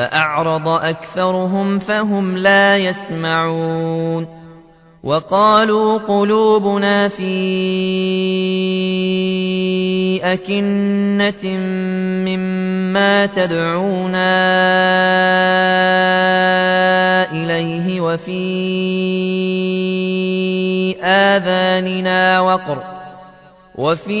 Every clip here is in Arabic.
فأعرض أكثرهم فهم لا يسمعون وقالوا قلوبنا في أكنة مما تدعونا إليه وفي آذاننا وقر وفي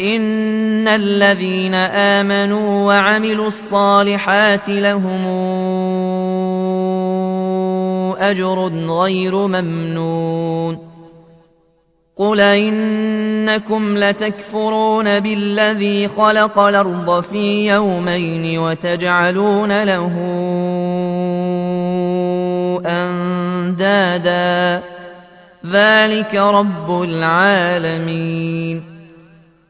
إن الذين آمنوا وعملوا الصالحات لهم أجر غير ممنون قل إنكم لتكفرون بالذي خلق الأرض في يومين وتجعلون له أندادا ذلك رب العالمين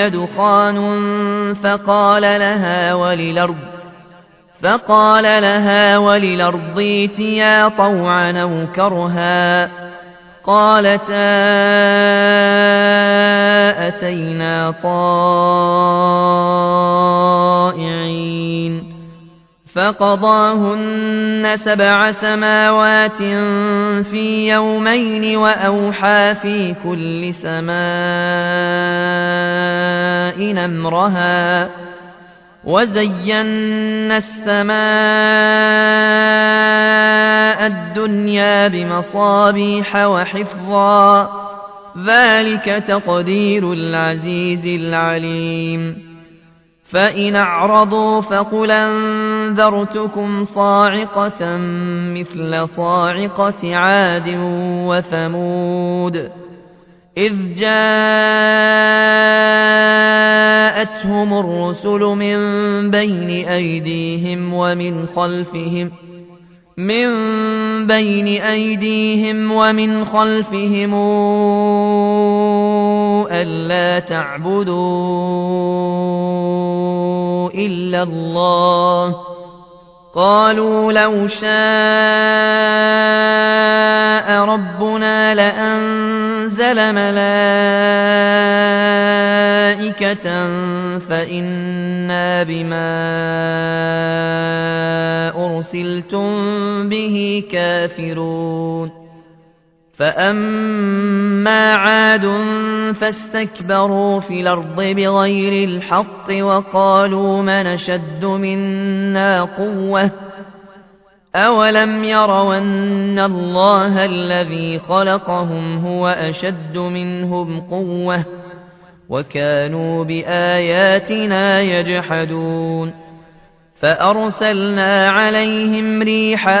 وهي دخان فقال لها وللأرض فقال لها وللأرض ائتيا طوعا أو كرها قالتا أتينا طائعين. فقضاهن سبع سماوات في يومين وأوحى في كل سماء أمرها وزينا السماء الدنيا بمصابيح وحفظا ذلك تقدير العزيز العليم فإن أعرضوا فقل أنذرتكم صاعقة مثل صاعقة عاد وثمود إذ جاءتهم الرسل من بين أيديهم ومن خلفهم من بين أيديهم ومن خلفهم ألا تعبدوا إلا الله قالوا لو شاء ربنا لأنزل ملائكة فإنا بما أرسلتم به كافرون فأما عاد فاستكبروا في الأرض بغير الحق وقالوا من أشد منا قوة أولم يروا أن الله الذي خلقهم هو أشد منهم قوة وكانوا بآياتنا يجحدون فأرسلنا عليهم ريحا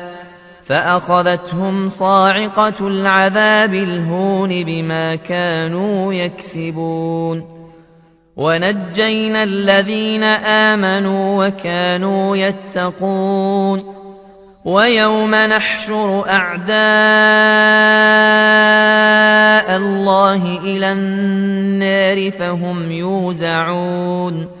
فأخذتهم صاعقة العذاب الهون بما كانوا يكسبون. ونجينا الذين آمنوا وكانوا يتقون. ويوم نحشر أعداء الله إلى النار فهم يوزعون.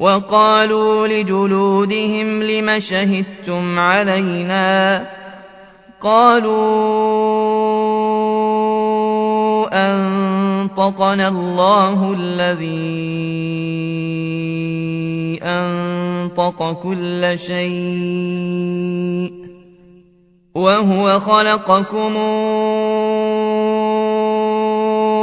وقالوا لجلودهم لم شهدتم علينا قالوا أنطقنا الله الذي أنطق كل شيء وهو خلقكم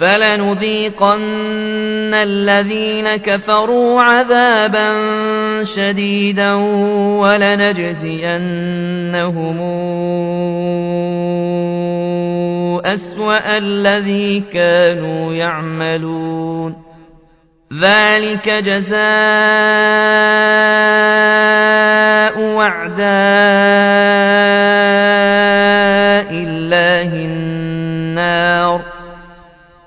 فلنذيقن الذين كفروا عذابا شديدا ولنجزينهم أسوأ الذي كانوا يعملون ذلك جزاء وعداء الله النار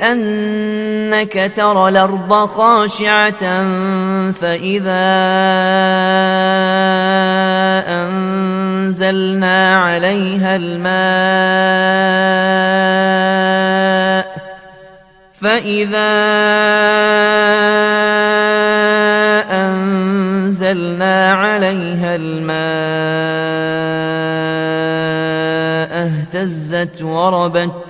أنك ترى الأرض خاشعة فإذا أنزلنا عليها الماء فإذا أنزلنا عليها الماء اهتزت وربت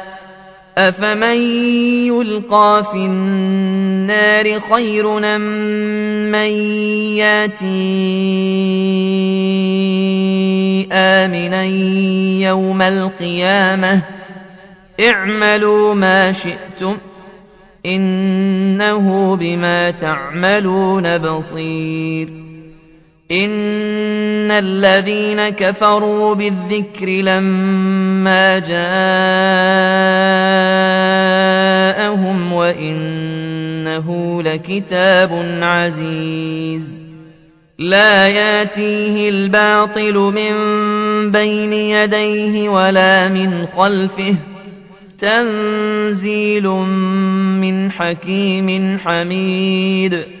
أفمن يلقى في النار خير من ياتي آمنا يوم القيامة اعملوا ما شئتم إنه بما تعملون بصير إن الذين كفروا بالذكر لما جاءهم وإنه لكتاب عزيز لا ياتيه الباطل من بين يديه ولا من خلفه تنزيل من حكيم حميد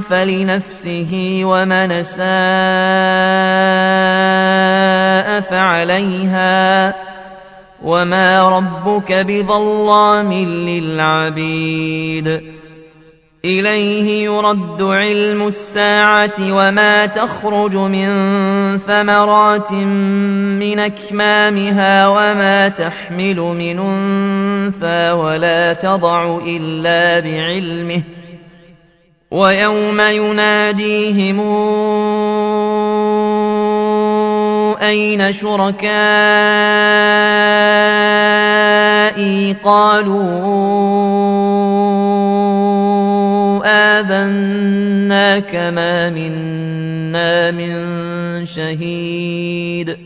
فلنفسه ومن ساء فعليها وما ربك بظلام للعبيد إليه يرد علم الساعة وما تخرج من ثمرات من أكمامها وما تحمل من أنثى ولا تضع إلا بعلمه ويوم يناديهم أين شركائي؟ قالوا آذنا كما منا من شهيد.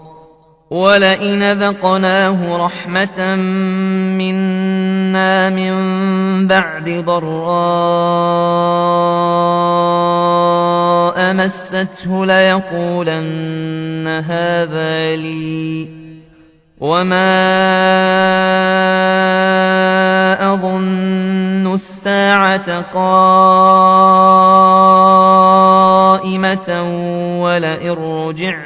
ولئن ذقناه رحمة منا من بعد ضراء مسته ليقولن هذا لي وما أظن الساعة قائمة ولئن رجعت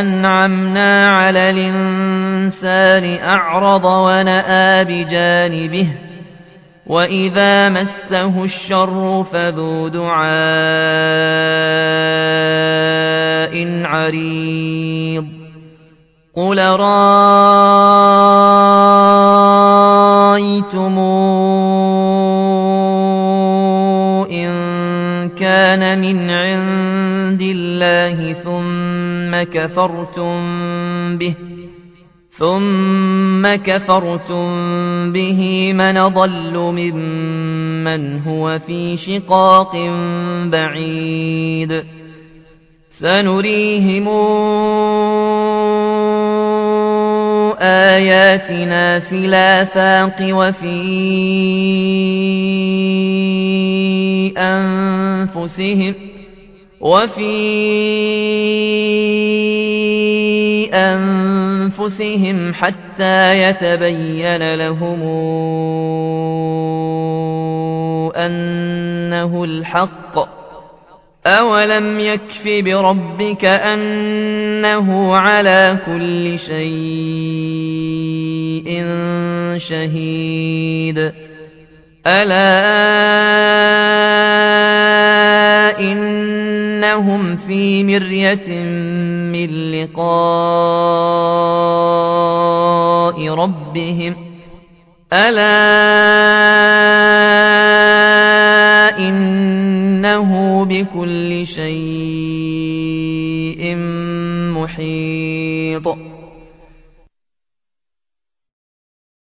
أنعمنا على الإنسان أعرض ونأى بجانبه وإذا مسه الشر فذو دعاء عريض. قل رأيتم إن كان من عند الله ثم كفرتم به ثم كفرتم به من ضل ممن هو في شقاق بعيد. سنريهم آياتنا في الآفاق وفي أنفسهم وفي أنفسهم حتى يتبين لهم أنه الحق. أولم يكف بربك أنه على كل شيء شهيد. ألا إنهم في مرية من لقاء ربهم. ألا إنه بكل شيء